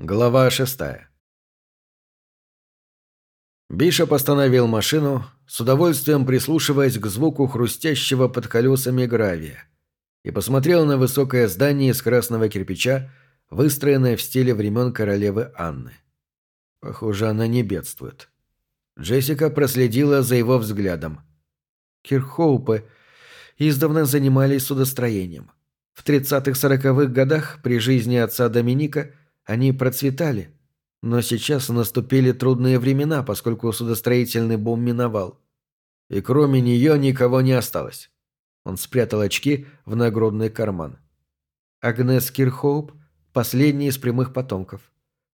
Глава шестая. Бишоп остановил машину, с удовольствием прислушиваясь к звуку хрустящего под колесами гравия, и посмотрел на высокое здание из красного кирпича, выстроенное в стиле времен королевы Анны. Похоже, она не бедствует. Джессика проследила за его взглядом. Кирхоупы издавна занимались судостроением. В 30-40-х годах при жизни отца Доминика – они процветали, но сейчас наступили трудные времена, поскольку судостроительный бум миновал. И кроме нее никого не осталось. Он спрятал очки в нагрудный карман. Агнес Кирхоуп – последний из прямых потомков.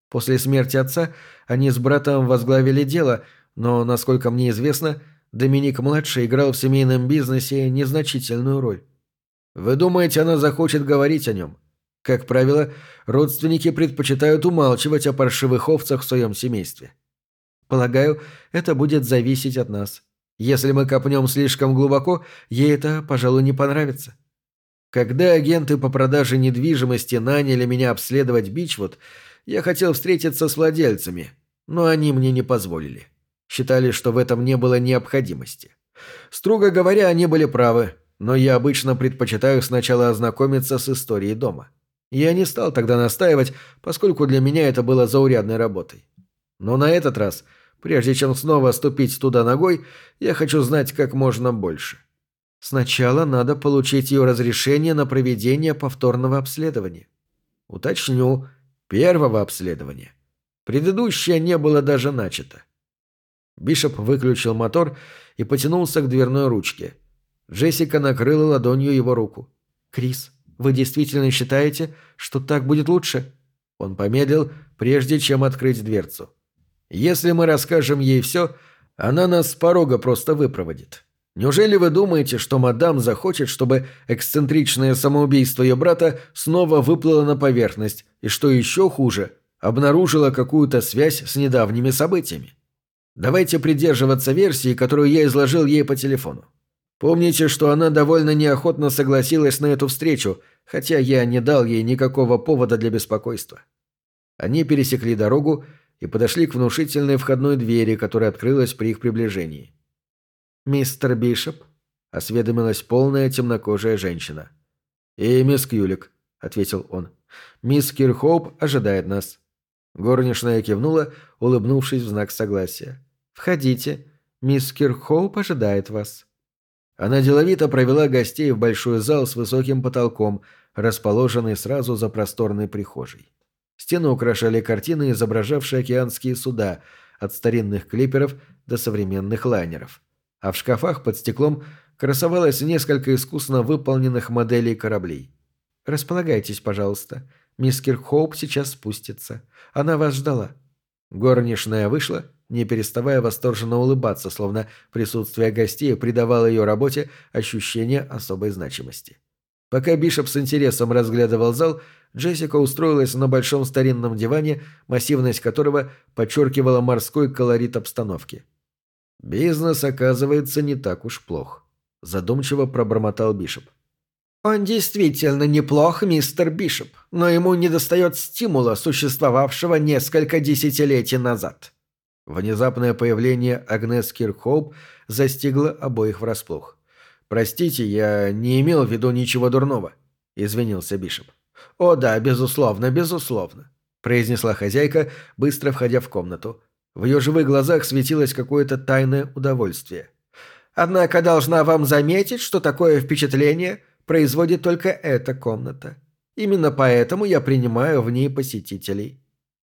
После смерти отца они с братом возглавили дело, но, насколько мне известно, Доминик-младший играл в семейном бизнесе незначительную роль. Вы думаете, она захочет говорить о нем? Как правило, родственники предпочитают умалчивать о паршивых овцах в своем семействе. Полагаю, это будет зависеть от нас. Если мы копнем слишком глубоко, ей это, пожалуй, не понравится. Когда агенты по продаже недвижимости наняли меня обследовать Бичвуд, я хотел встретиться с владельцами, но они мне не позволили. Считали, что в этом не было необходимости. Строго говоря, они были правы, но я обычно предпочитаю сначала ознакомиться с историей дома. Я не стал тогда настаивать, поскольку для меня это было заурядной работой. Но на этот раз, прежде чем снова ступить туда ногой, я хочу знать как можно больше. Сначала надо получить ее разрешение на проведение повторного обследования. Уточню, первого обследования. Предыдущее не было даже начато. Бишоп выключил мотор и потянулся к дверной ручке. Джессика накрыла ладонью его руку. «Крис, вы действительно считаете, что так будет лучше?» Он помедлил, прежде чем открыть дверцу. «Если мы расскажем ей все, она нас с порога просто выпроводит. Неужели вы думаете, что мадам захочет, чтобы эксцентричное самоубийство ее брата снова выплыло на поверхность, и что еще хуже, обнаружила какую-то связь с недавними событиями? Давайте придерживаться версии, которую я изложил ей по телефону. Помните, что она довольно неохотно согласилась на эту встречу, хотя я не дал ей никакого повода для беспокойства. Они пересекли дорогу и подошли к внушительной входной двери, которая открылась при их приближении. «Мистер Бишоп?» — осведомилась полная темнокожая женщина. «И мисс Кьюлик», — ответил он. «Мисс Кирхоуп ожидает нас». Горничная кивнула, улыбнувшись в знак согласия. «Входите. Мисс Кирхоуп ожидает вас». Она деловито провела гостей в большой зал с высоким потолком, расположенный сразу за просторной прихожей. Стены украшали картины, изображавшие океанские суда, от старинных клиперов до современных лайнеров. А в шкафах под стеклом красовалось несколько искусно выполненных моделей кораблей. «Располагайтесь, пожалуйста. Мисс Киркхоуп сейчас спустится. Она вас ждала». Горничная вышла, не переставая восторженно улыбаться, словно присутствие гостей придавало ее работе ощущение особой значимости. Пока Бишоп с интересом разглядывал зал, Джессика устроилась на большом старинном диване, массивность которого подчеркивала морской колорит обстановки. «Бизнес, оказывается, не так уж плох», – задумчиво пробормотал Бишоп. «Он действительно неплох, мистер Бишоп, но ему недостает стимула, существовавшего несколько десятилетий назад», Внезапное появление Агнес Киркхоуп застигло обоих врасплох. «Простите, я не имел в виду ничего дурного», — извинился Бишоп. «О да, безусловно, безусловно», — произнесла хозяйка, быстро входя в комнату. В ее живых глазах светилось какое-то тайное удовольствие. «Однако должна вам заметить, что такое впечатление производит только эта комната. Именно поэтому я принимаю в ней посетителей.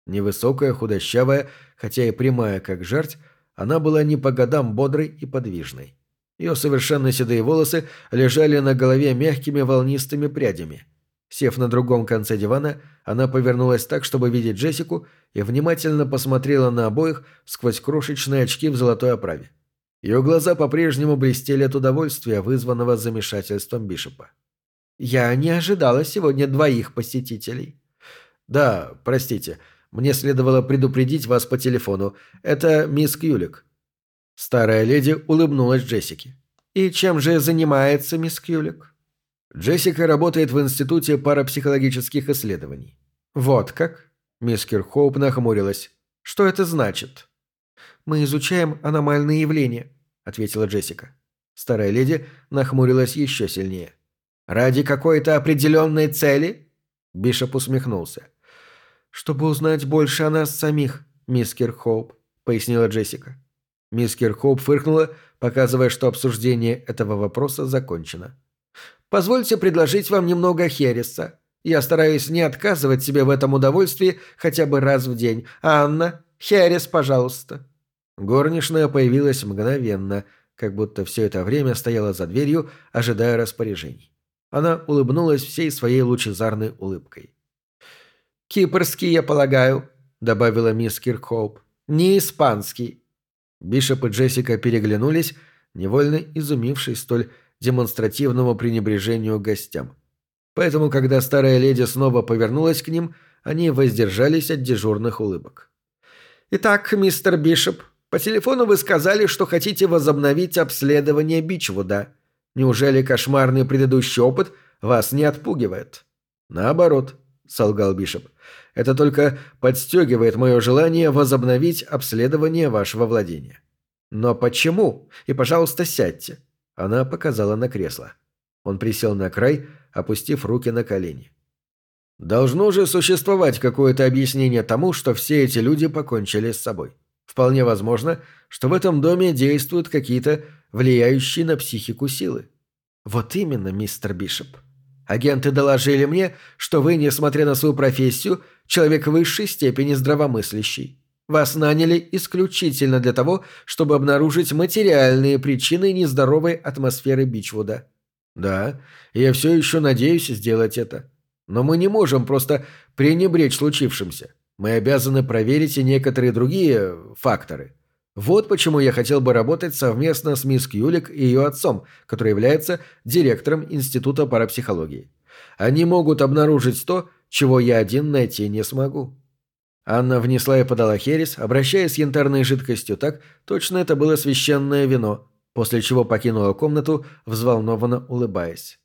Невысокая, худощавая, хотя и прямая, как жерть, она была не по годам бодрой и подвижной. Ее совершенно седые волосы лежали на голове мягкими волнистыми прядями. Сев на другом конце дивана, она повернулась так, чтобы видеть Джессику, и внимательно посмотрела на обоих сквозь крошечные очки в золотой оправе. Ее глаза по-прежнему блестели от удовольствия, вызванного замешательством Бишопа. «Я не ожидала сегодня двоих посетителей». «Да, простите», мне следовало предупредить вас по телефону. Это мисс Кьюлик». Старая леди улыбнулась Джессике. «И чем же занимается мисс Кьюлик?» Джессика работает в Институте парапсихологических исследований. «Вот как?» Мисс Кирхоуп нахмурилась. «Что это значит?» «Мы изучаем аномальные явления», — ответила Джессика. Старая леди нахмурилась еще сильнее. «Ради какой-то определенной цели?» Бишоп усмехнулся. «Чтобы узнать больше о нас самих, мисс Кирхоуп», — пояснила Джессика. Мисс Кирхоуп фыркнула, показывая, что обсуждение этого вопроса закончено. «Позвольте предложить вам немного хереса. Я стараюсь не отказывать себе в этом удовольствии хотя бы раз в день. Анна, херес, пожалуйста». Горничная появилась мгновенно, как будто все это время стояла за дверью, ожидая распоряжений. Она улыбнулась всей своей лучезарной улыбкой. «Кипрский, я полагаю», — добавила мисс Киркхоуп. «Не испанский». Бишоп и Джессика переглянулись, невольно изумившись столь демонстративному пренебрежению гостям. Поэтому, когда старая леди снова повернулась к ним, они воздержались от дежурных улыбок. «Итак, мистер Бишоп, по телефону вы сказали, что хотите возобновить обследование Бичвуда. Неужели кошмарный предыдущий опыт вас не отпугивает?» «Наоборот», — солгал Бишоп. «Это только подстегивает мое желание возобновить обследование вашего владения». «Но почему? И, пожалуйста, сядьте». Она показала на кресло. Он присел на край, опустив руки на колени. «Должно же существовать какое-то объяснение тому, что все эти люди покончили с собой. Вполне возможно, что в этом доме действуют какие-то влияющие на психику силы». «Вот именно, мистер Бишоп. Агенты доложили мне, что вы, несмотря на свою профессию, человек высшей степени здравомыслящий. Вас наняли исключительно для того, чтобы обнаружить материальные причины нездоровой атмосферы Бичвуда. Да, я все еще надеюсь сделать это. Но мы не можем просто пренебречь случившимся. Мы обязаны проверить и некоторые другие факторы. Вот почему я хотел бы работать совместно с мисс Кьюлик и ее отцом, который является директором Института парапсихологии. Они могут обнаружить то, чего я один найти не смогу. Анна внесла и подала херес, обращаясь янтарной жидкостью так, точно это было священное вино, после чего покинула комнату, взволнованно улыбаясь.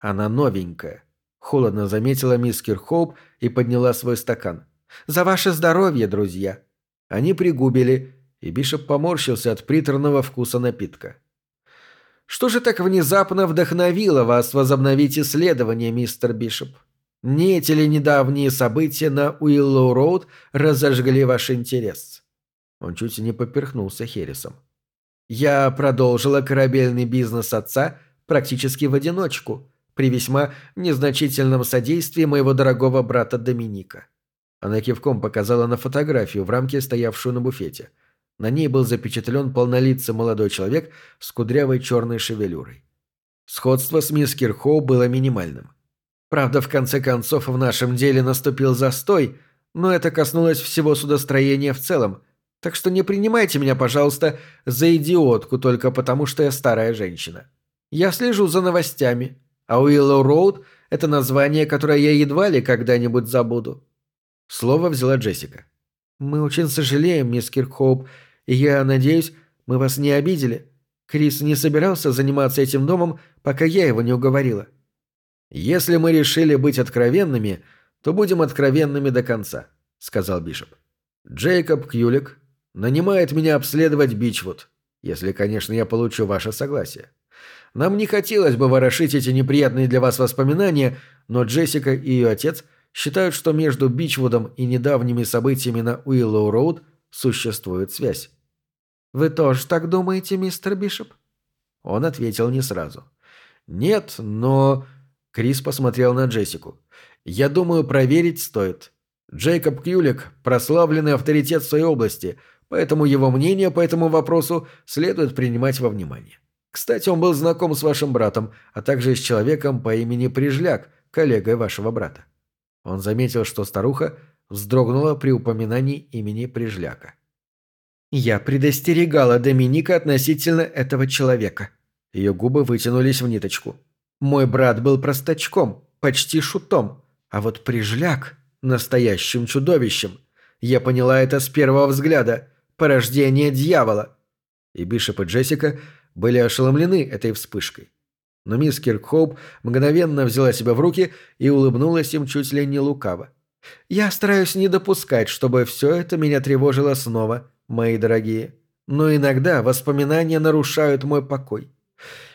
Она новенькая. Холодно заметила мисс Кирхоуп и подняла свой стакан. «За ваше здоровье, друзья!» Они пригубили, и Бишоп поморщился от приторного вкуса напитка. «Что же так внезапно вдохновило вас возобновить исследование, мистер Бишоп? Не эти ли недавние события на Уиллоу-Роуд разожгли ваш интерес?» Он чуть не поперхнулся Хересом. Я продолжила корабельный бизнес отца практически в одиночку, при весьма незначительном содействии моего дорогого брата Доминика. Она кивком показала на фотографию в рамке, стоявшую на буфете. На ней был запечатлен полнолицый молодой человек с кудрявой черной шевелюрой. Сходство с мисс Кирхоу было минимальным. Правда, в конце концов в нашем деле наступил застой, но это коснулось всего судостроения в целом – так что не принимайте меня, пожалуйста, за идиотку только потому, что я старая женщина. Я слежу за новостями, а Уиллоу Роуд – это название, которое я едва ли когда-нибудь забуду». Слово взяла Джессика. «Мы очень сожалеем, мисс Киркхоуп, и я надеюсь, мы вас не обидели. Крис не собирался заниматься этим домом, пока я его не уговорила». «Если мы решили быть откровенными, то будем откровенными до конца», — сказал Бишоп. Джейкоб Кьюлик нанимает меня обследовать Бичвуд, если, конечно, я получу ваше согласие. Нам не хотелось бы ворошить эти неприятные для вас воспоминания, но Джессика и ее отец считают, что между Бичвудом и недавними событиями на Уиллоу-Роуд существует связь. «Вы тоже так думаете, мистер Бишоп?» Он ответил не сразу. «Нет, но...» Крис посмотрел на Джессику. «Я думаю, проверить стоит. Джейкоб Кьюлик – прославленный авторитет в своей области – поэтому его мнение по этому вопросу следует принимать во внимание. Кстати, он был знаком с вашим братом, а также с человеком по имени Прижляк, коллегой вашего брата. Он заметил, что старуха вздрогнула при упоминании имени Прижляка. «Я предостерегала Доминика относительно этого человека». Ее губы вытянулись в ниточку. «Мой брат был простачком, почти шутом, а вот Прижляк – настоящим чудовищем. Я поняла это с первого взгляда порождение дьявола!» И Бишоп и Джессика были ошеломлены этой вспышкой. Но мисс Киркхоуп мгновенно взяла себя в руки и улыбнулась им чуть ли не лукаво. Я стараюсь не допускать, чтобы все это меня тревожило снова, мои дорогие. Но иногда воспоминания нарушают мой покой.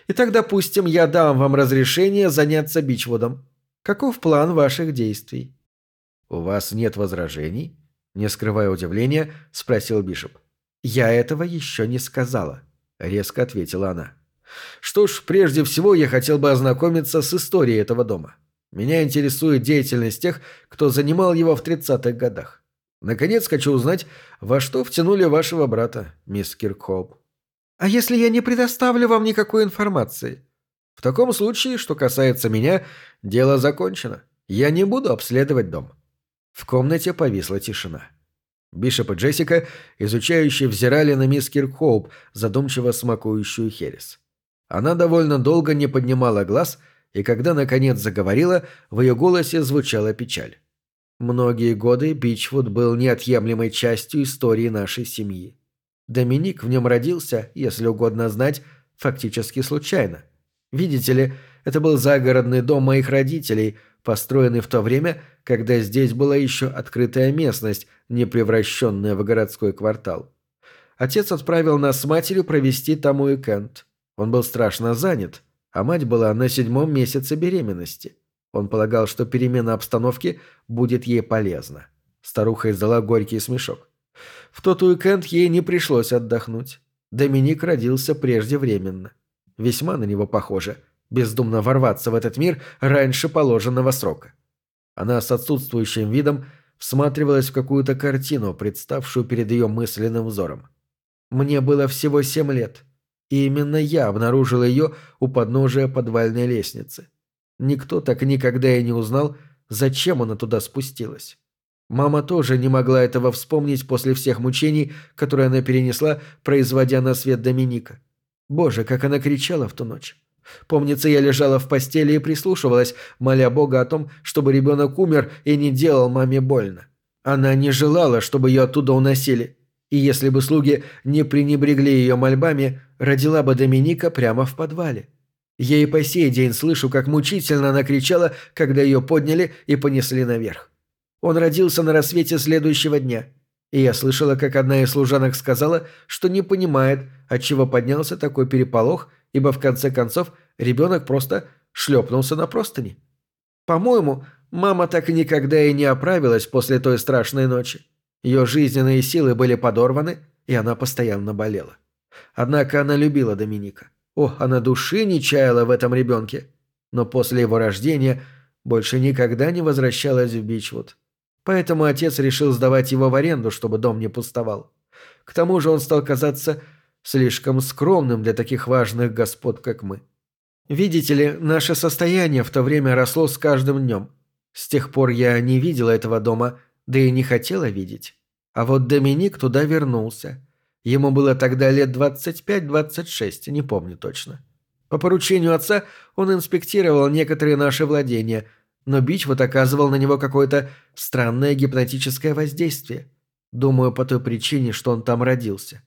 Итак, допустим, я дам вам разрешение заняться Бичвудом. Каков план ваших действий?» «У вас нет возражений?» Не скрывая удивления, спросил Бишоп. «Я этого еще не сказала», — резко ответила она. «Что ж, прежде всего я хотел бы ознакомиться с историей этого дома. Меня интересует деятельность тех, кто занимал его в 30-х годах. Наконец, хочу узнать, во что втянули вашего брата, мисс Киркхоуп. А если я не предоставлю вам никакой информации? В таком случае, что касается меня, дело закончено. Я не буду обследовать дом. В комнате повисла тишина. Бишоп и Джессика, изучающие, взирали на мисс Киркхоуп, задумчиво смакующую херес. Она довольно долго не поднимала глаз, и когда наконец заговорила, в ее голосе звучала печаль. Многие годы Бичвуд был неотъемлемой частью истории нашей семьи. Доминик в нем родился, если угодно знать, фактически случайно. Видите ли, это был загородный дом моих родителей, построенный в то время, когда здесь была еще открытая местность, не превращенная в городской квартал. Отец отправил нас с матерью провести там уикенд. Он был страшно занят, а мать была на седьмом месяце беременности. Он полагал, что перемена обстановки будет ей полезна. Старуха издала горький смешок. В тот уикенд ей не пришлось отдохнуть. Доминик родился преждевременно. Весьма на него похоже. Бездумно ворваться в этот мир раньше положенного срока. Она с отсутствующим видом всматривалась в какую-то картину, представшую перед ее мысленным взором. Мне было всего семь лет, и именно я обнаружила ее у подножия подвальной лестницы. Никто так никогда и не узнал, зачем она туда спустилась. Мама тоже не могла этого вспомнить после всех мучений, которые она перенесла, производя на свет Доминика. Боже, как она кричала в ту ночь. Помнится, я лежала в постели и прислушивалась, моля Бога о том, чтобы ребенок умер и не делал маме больно. Она не желала, чтобы ее оттуда уносили. И если бы слуги не пренебрегли ее мольбами, родила бы Доминика прямо в подвале. Я и по сей день слышу, как мучительно она кричала, когда ее подняли и понесли наверх. Он родился на рассвете следующего дня, и я слышала, как одна из служанок сказала, что не понимает, отчего поднялся такой переполох, ибо в конце концов ребенок просто шлепнулся на простыни. По-моему, мама так и никогда и не оправилась после той страшной ночи. Ее жизненные силы были подорваны, и она постоянно болела. Однако она любила Доминика. О, она души не чаяла в этом ребенке. Но после его рождения больше никогда не возвращалась в Бичвуд. Поэтому отец решил сдавать его в аренду, чтобы дом не пустовал. К тому же он стал казаться слишком скромным для таких важных господ, как мы. Видите ли, наше состояние в то время росло с каждым днем. С тех пор я не видела этого дома, да и не хотела видеть. А вот Доминик туда вернулся. Ему было тогда лет 25-26, не помню точно. По поручению отца он инспектировал некоторые наши владения, но Бичвуд оказывал на него какое-то странное гипнотическое воздействие. Думаю, по той причине, что он там родился.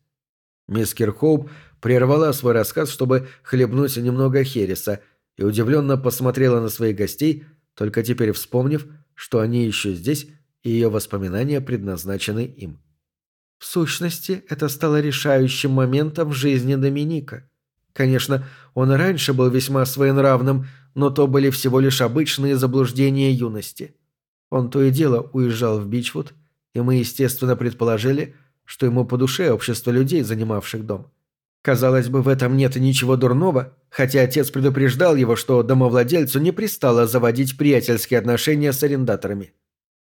Мисс Кирхоуп прервала свой рассказ, чтобы хлебнуть немного хереса, и удивленно посмотрела на своих гостей, только теперь вспомнив, что они еще здесь, и ее воспоминания предназначены им. В сущности, это стало решающим моментом в жизни Доминика. Конечно, он раньше был весьма своенравным, но то были всего лишь обычные заблуждения юности. Он то и дело уезжал в Бичвуд, и мы, естественно, предположили, что ему по душе общество людей, занимавших дом. Казалось бы, в этом нет ничего дурного, хотя отец предупреждал его, что домовладельцу не пристало заводить приятельские отношения с арендаторами.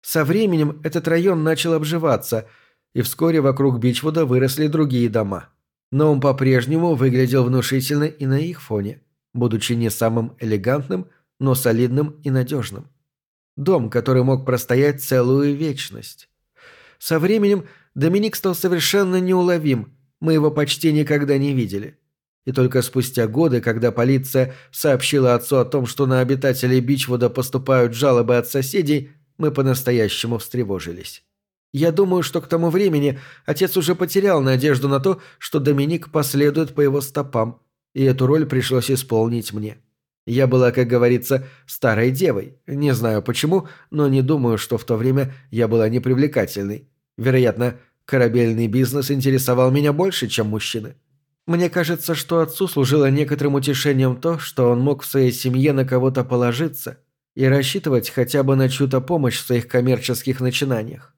Со временем этот район начал обживаться – и вскоре вокруг Бичвуда выросли другие дома. Но он по-прежнему выглядел внушительно и на их фоне, будучи не самым элегантным, но солидным и надежным. Дом, который мог простоять целую вечность. Со временем Доминик стал совершенно неуловим, мы его почти никогда не видели. И только спустя годы, когда полиция сообщила отцу о том, что на обитателей Бичвуда поступают жалобы от соседей, мы по-настоящему встревожились. Я думаю, что к тому времени отец уже потерял надежду на то, что Доминик последует по его стопам, и эту роль пришлось исполнить мне. Я была, как говорится, старой девой. Не знаю почему, но не думаю, что в то время я была непривлекательной. Вероятно, корабельный бизнес интересовал меня больше, чем мужчины. Мне кажется, что отцу служило некоторым утешением то, что он мог в своей семье на кого-то положиться и рассчитывать хотя бы на чью-то помощь в своих коммерческих начинаниях.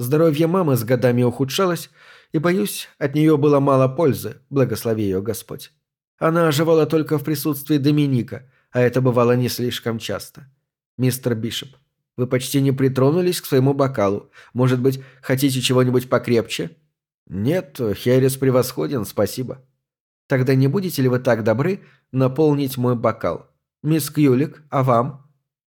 Здоровье мамы с годами ухудшалось, и, боюсь, от нее было мало пользы, благослови ее Господь. Она оживала только в присутствии Доминика, а это бывало не слишком часто. Мистер Бишоп, вы почти не притронулись к своему бокалу. Может быть, хотите чего-нибудь покрепче? Нет, Херес превосходен, спасибо. Тогда не будете ли вы так добры наполнить мой бокал? Мисс Кьюлик, а вам?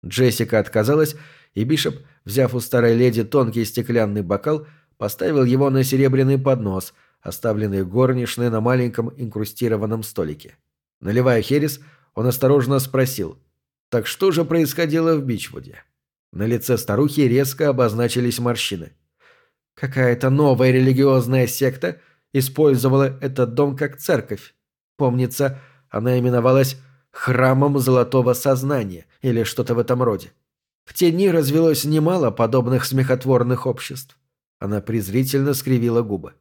Джессика отказалась, и Бишоп, взяв у старой леди тонкий стеклянный бокал, поставил его на серебряный поднос, оставленный горничной на маленьком инкрустированном столике. Наливая херес, он осторожно спросил, «Так что же происходило в Бичвуде?» На лице старухи резко обозначились морщины. Какая-то новая религиозная секта использовала этот дом как церковь. Помнится, она именовалась «Храмом Золотого Сознания» или что-то в этом роде. В те дни развелось немало подобных смехотворных обществ. Она презрительно скривила губы.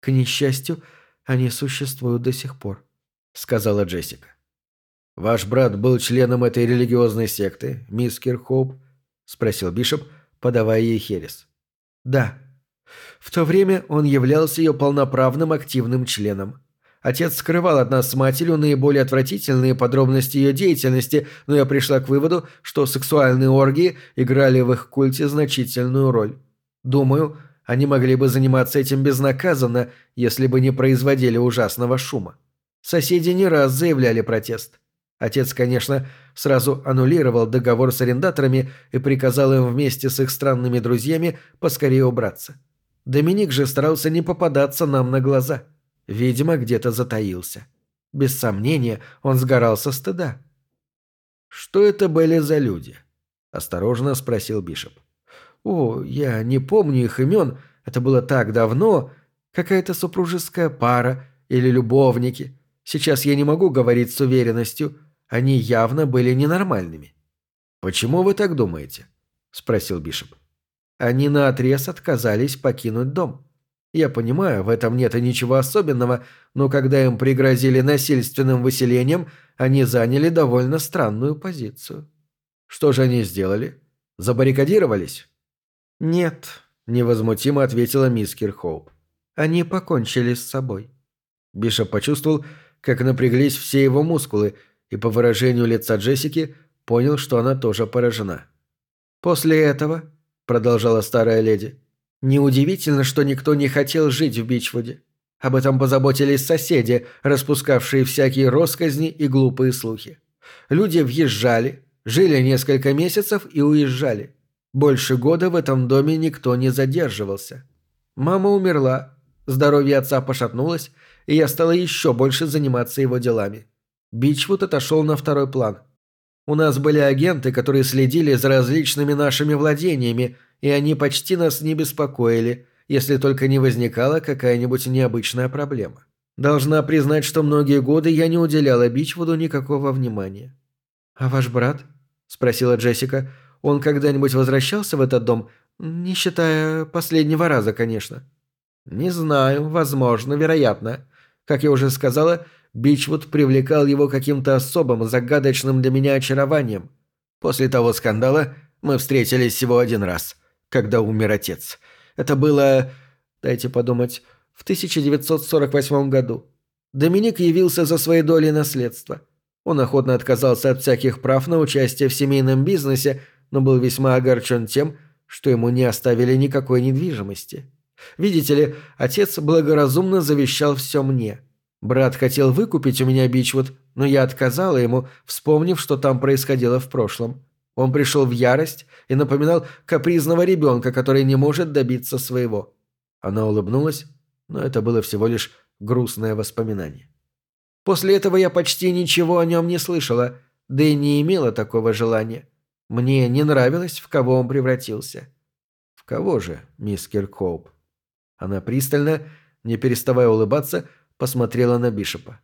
«К несчастью, они существуют до сих пор», — сказала Джессика. «Ваш брат был членом этой религиозной секты, мисс Кирхоуп?» — спросил Бишоп, подавая ей херес. «Да. В то время он являлся ее полноправным активным членом. Отец скрывал от нас с матерью наиболее отвратительные подробности ее деятельности, но я пришла к выводу, что сексуальные оргии играли в их культе значительную роль. Думаю, они могли бы заниматься этим безнаказанно, если бы не производили ужасного шума. Соседи не раз заявляли протест. Отец, конечно, сразу аннулировал договор с арендаторами и приказал им вместе с их странными друзьями поскорее убраться. Доминик же старался не попадаться нам на глаза. Видимо, где-то затаился. Без сомнения, он сгорал со стыда. «Что это были за люди?» – осторожно спросил Бишоп. «О, я не помню их имен, это было так давно. Какая-то супружеская пара или любовники. Сейчас я не могу говорить с уверенностью. Они явно были ненормальными. «Почему вы так думаете?» – спросил Бишоп. Они наотрез отказались покинуть дом. Я понимаю, в этом нет и ничего особенного, но когда им пригрозили насильственным выселением, они заняли довольно странную позицию. Что же они сделали? Забаррикадировались? Нет, невозмутимо ответила мисс Кирхоуп. Они покончили с собой. Бишоп почувствовал, как напряглись все его мускулы, и по выражению лица Джессики понял, что она тоже поражена. «После этого», — продолжала старая леди, — «неудивительно, что никто не хотел жить в Бичвуде. Об этом позаботились соседи, распускавшие всякие росказни и глупые слухи. Люди въезжали, жили несколько месяцев и уезжали. Больше года в этом доме никто не задерживался. Мама умерла, здоровье отца пошатнулось, и я стала еще больше заниматься его делами. Бичвуд отошел на второй план. У нас были агенты, которые следили за различными нашими владениями, и они почти нас не беспокоили, если только не возникала какая-нибудь необычная проблема. Должна признать, что многие годы я не уделяла Бичвуду никакого внимания. «А ваш брат?» – спросила Джессика. «Он когда-нибудь возвращался в этот дом? Не считая последнего раза, конечно». «Не знаю. Возможно. Вероятно. Как я уже сказала, Бичвуд привлекал его каким-то особым, загадочным для меня очарованием. После того скандала мы встретились всего один раз, когда умер отец. Это было, дайте подумать, в 1948 году. Доминик явился за своей долей наследства. Он охотно отказался от всяких прав на участие в семейном бизнесе, но был весьма огорчен тем, что ему не оставили никакой недвижимости. Видите ли, отец благоразумно завещал все мне – Брат хотел выкупить у меня Бичвуд, но я отказала ему, вспомнив, что там происходило в прошлом. Он пришел в ярость и напоминал капризного ребенка, который не может добиться своего. Она улыбнулась, но это было всего лишь грустное воспоминание. После этого я почти ничего о нем не слышала, да и не имела такого желания. Мне не нравилось, в кого он превратился. В кого же, мисс Киркоуп? Она пристально, не переставая улыбаться, посмотрела на Бишопа.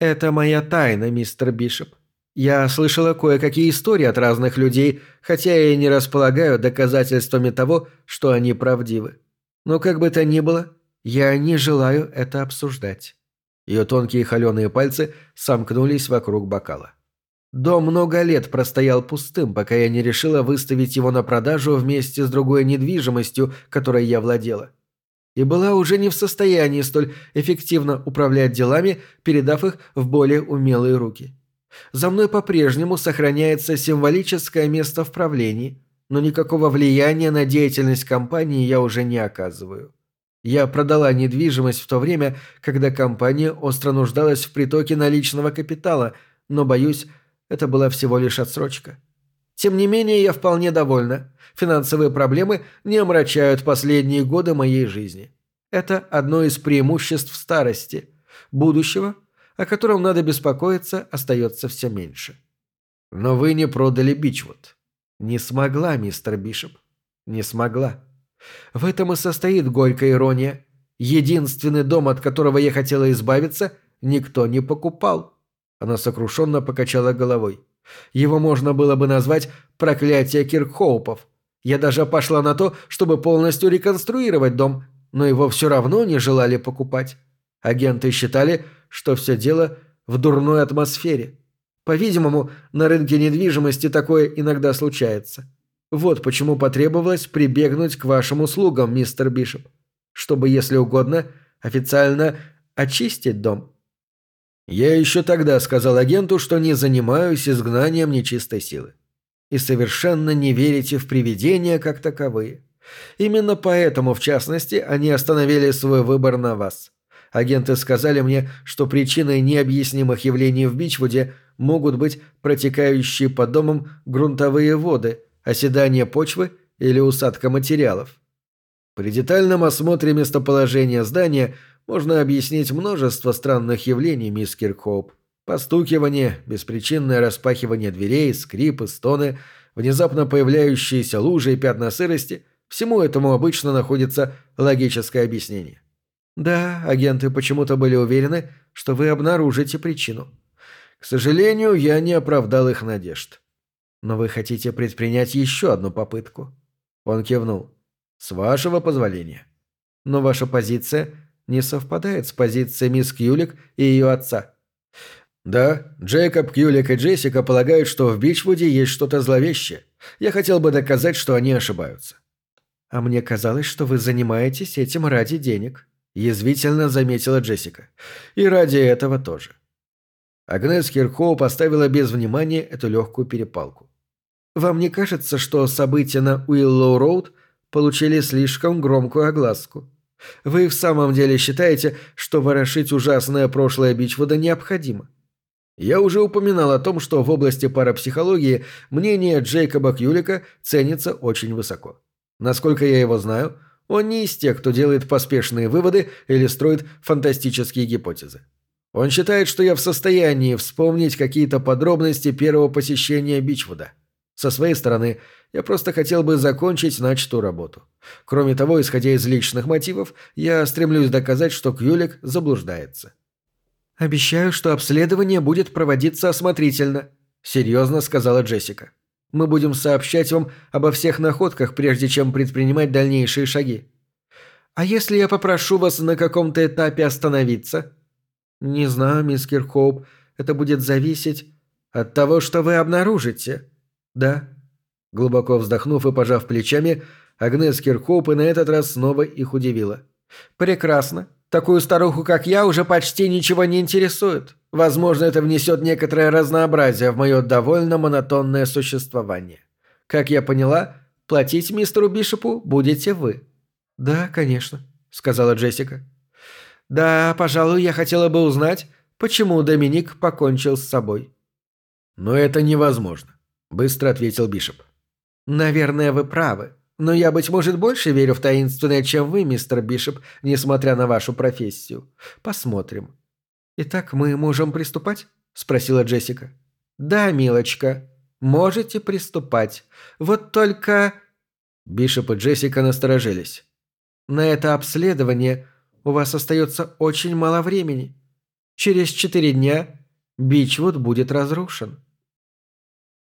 «Это моя тайна, мистер Бишоп. Я слышала кое-какие истории от разных людей, хотя и не располагаю доказательствами того, что они правдивы. Но как бы то ни было, я не желаю это обсуждать». Ее тонкие холеные пальцы сомкнулись вокруг бокала. Дом много лет простоял пустым, пока я не решила выставить его на продажу вместе с другой недвижимостью, которой я владела. И была уже не в состоянии столь эффективно управлять делами, передав их в более умелые руки. За мной по-прежнему сохраняется символическое место в правлении, но никакого влияния на деятельность компании я уже не оказываю. Я продала недвижимость в то время, когда компания остро нуждалась в притоке наличного капитала, но, боюсь, это была всего лишь отсрочка. Тем не менее, я вполне довольна. Финансовые проблемы не омрачают последние годы моей жизни. Это одно из преимуществ старости. Будущего, о котором надо беспокоиться, остается все меньше. Но вы не продали Бичвуд. Не смогла, мистер Бишоп. Не смогла. В этом и состоит горькая ирония. Единственный дом, от которого я хотела избавиться, никто не покупал. Она сокрушенно покачала головой. Его можно было бы назвать «проклятие Киркхоупов». Я даже пошла на то, чтобы полностью реконструировать дом, но его все равно не желали покупать. Агенты считали, что все дело в дурной атмосфере. По-видимому, на рынке недвижимости такое иногда случается. Вот почему потребовалось прибегнуть к вашим услугам, мистер Бишоп, чтобы, если угодно, официально очистить дом. Я еще тогда сказал агенту, что не занимаюсь изгнанием нечистой силы. И совершенно не верите в привидения как таковые. Именно поэтому, в частности, они остановили свой выбор на вас. Агенты сказали мне, что причиной необъяснимых явлений в Бичвуде могут быть протекающие по домам грунтовые воды, оседание почвы или усадка материалов. При детальном осмотре местоположения здания можно объяснить множество странных явлений, мисс Киркхоуп. Постукивание, беспричинное распахивание дверей, скрипы, стоны, внезапно появляющиеся лужи и пятна сырости – всему этому обычно находится логическое объяснение. Да, агенты почему-то были уверены, что вы обнаружите причину. К сожалению, я не оправдал их надежд. Но вы хотите предпринять еще одну попытку. Он кивнул. С вашего позволения. Но ваша позиция не совпадает с позицией мисс Кьюлик и ее отца. Да, Джейкоб, Кьюлик и Джессика полагают, что в Бичвуде есть что-то зловещее. Я хотел бы доказать, что они ошибаются. А мне казалось, что вы занимаетесь этим ради денег, язвительно заметила Джессика. И ради этого тоже. Агнес Киркоу поставила без внимания эту легкую перепалку. «Вам не кажется, что события на Уиллоу-Роуд получили слишком громкую огласку?» Вы в самом деле считаете, что ворошить ужасное прошлое Бичвуда необходимо? Я уже упоминал о том, что в области парапсихологии мнение Джейкоба Кьюлика ценится очень высоко. Насколько я его знаю, он не из тех, кто делает поспешные выводы или строит фантастические гипотезы. Он считает, что я в состоянии вспомнить какие-то подробности первого посещения Бичвуда. Со своей стороны, я просто хотел бы закончить начатую работу. Кроме того, исходя из личных мотивов, я стремлюсь доказать, что Кьюлик заблуждается. «Обещаю, что обследование будет проводиться осмотрительно», — серьезно сказала Джессика. «Мы будем сообщать вам обо всех находках, прежде чем предпринимать дальнейшие шаги. А если я попрошу вас на каком-то этапе остановиться?» «Не знаю, мисс Киркоуп, это будет зависеть от того, что вы обнаружите». «Да, Глубоко вздохнув и пожав плечами, Агнес Киркоуп и на этот раз снова их удивила. «Прекрасно. Такую старуху, как я, уже почти ничего не интересует. Возможно, это внесет некоторое разнообразие в мое довольно монотонное существование. Как я поняла, платить мистеру Бишопу будете вы». «Да, конечно», — сказала Джессика. «Да, пожалуй, я хотела бы узнать, почему Доминик покончил с собой». «Но это невозможно», — быстро ответил Бишоп. «Наверное, вы правы. Но я, быть может, больше верю в таинственное, чем вы, мистер Бишоп, несмотря на вашу профессию. Посмотрим». «Итак, мы можем приступать?» – спросила Джессика. «Да, милочка. Можете приступать. Вот только...» Бишоп и Джессика насторожились. «На это обследование у вас остается очень мало времени. Через четыре дня Бичвуд будет разрушен».